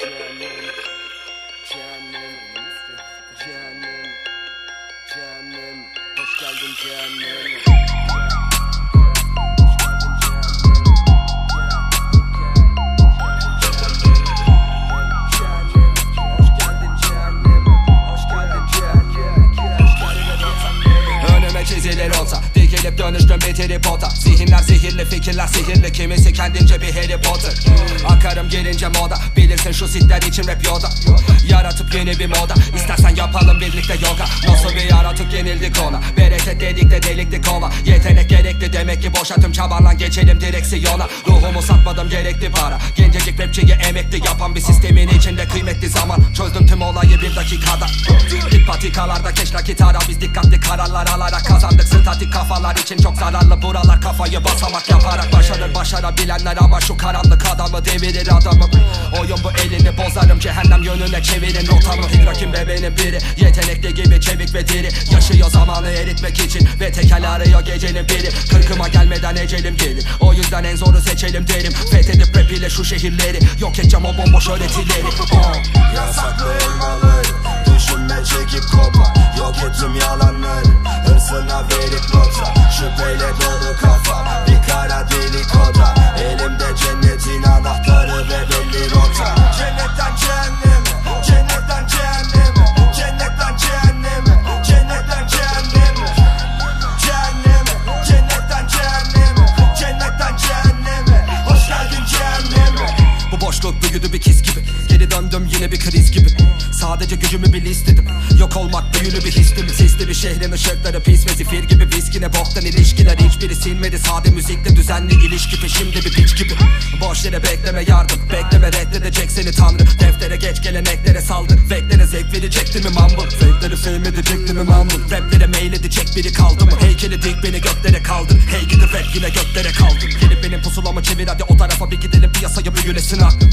cehennem Cehennem. Cehennem Cehennem. Hoş geldin cehennem. Dikilip dönüştüm bir tripota Zihinler zehirli fikirler sihirli. Kimisi kendince bir Harry Potter. Akarım gelince moda. Bilirsin şu sitler için rap yoda. Yaratıp yeni bir moda. İstersen yapalım birlikte yoga. Nasıl bir yaratık yenildik ona. Bereket dedik de delikti kova. Yetenek gerekli demek ki boşa tüm çabanla geçelim direksiyona. Ruhumu satmadım gerekli para. Gencecik rapçiye emekli yapan bir sistemin içinde kıymetli zaman. Çözdüm tüm olayı bir dakikada patikalarda keş nakit ara Biz dikkatli kararlar alarak kazandık. Statik kafalar için çok zararlı. Buralar Kafayı basamak yaparak başarır. Başarabilenler Ama şu karanlık adamı devirir adamım Oyun bu elini bozarım cehennem yönüne çevirin rotamı. Hidrakim bebeğinin biri Yetenekli gibi çevik ve diri. Yaşıyor zamanı eritmek için Ve tekel arıyor gecenin biri. Kırkıma gelmeden ecelim gelir. O yüzden en zoru seçelim derim. Fethedip rap ile şu şehirleri Yok edeceğim o bomboş öğretileri. Oh. Yasaklı elmaları Sadece gücümü bil istedim. Yok olmak büyülü bir histi mi? Sisli bir şehrin ışıkları pis ve zifir gibi Viskine boktan ilişkiler. Hiçbiri silmedi Sade müzikle düzenli ilişki peşimde bir piç gibi. Boş yere bekleme yardım Bekleme reddedecek seni tanrı. Deftere geç geleneklere saldır Beklere zevk verecekti mi mambul Zevkleri sevmedecekti mi mambul Raplere meyledecek biri kaldı mı? Heykeli dik beni göklere kaldır. Hey gidi rap yine göklere kaldır. Gelip benim pusulamı çevir hadi o tarafa bir gidelim Piyasaya büyülesin aklım.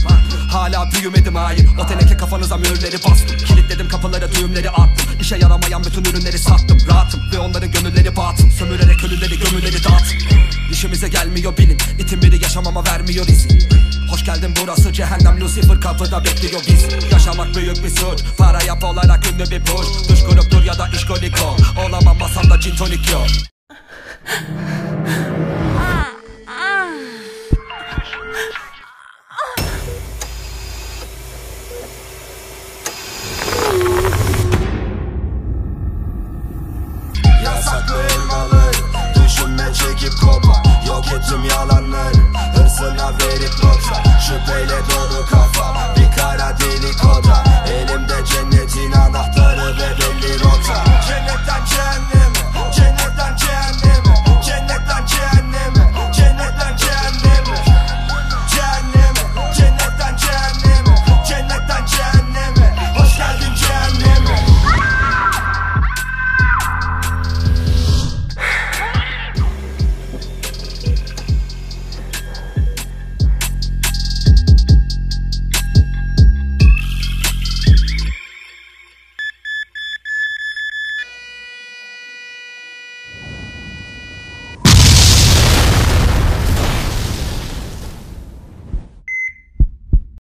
Hala büyümedim hayır. O teneke kafanıza mühürleri bastım. Kilitledim kapılara düğümleri attım. İşe yaramayan bütün ürünleri sattım. Rahatım ve onların gönülleri batım. Sömürerek ölüleri gömüleri dağıttım İşimize gelmiyor bilin İtin biri yaşamama vermiyor izin. Hoş geldin burası cehennem Lucifer kapıda bekliyor biz. Yaşamak büyük bir suç. Para yap olarak ünlü bir push. Düş gruptur ya da işkolik ol Olamam masamda gin tonik yok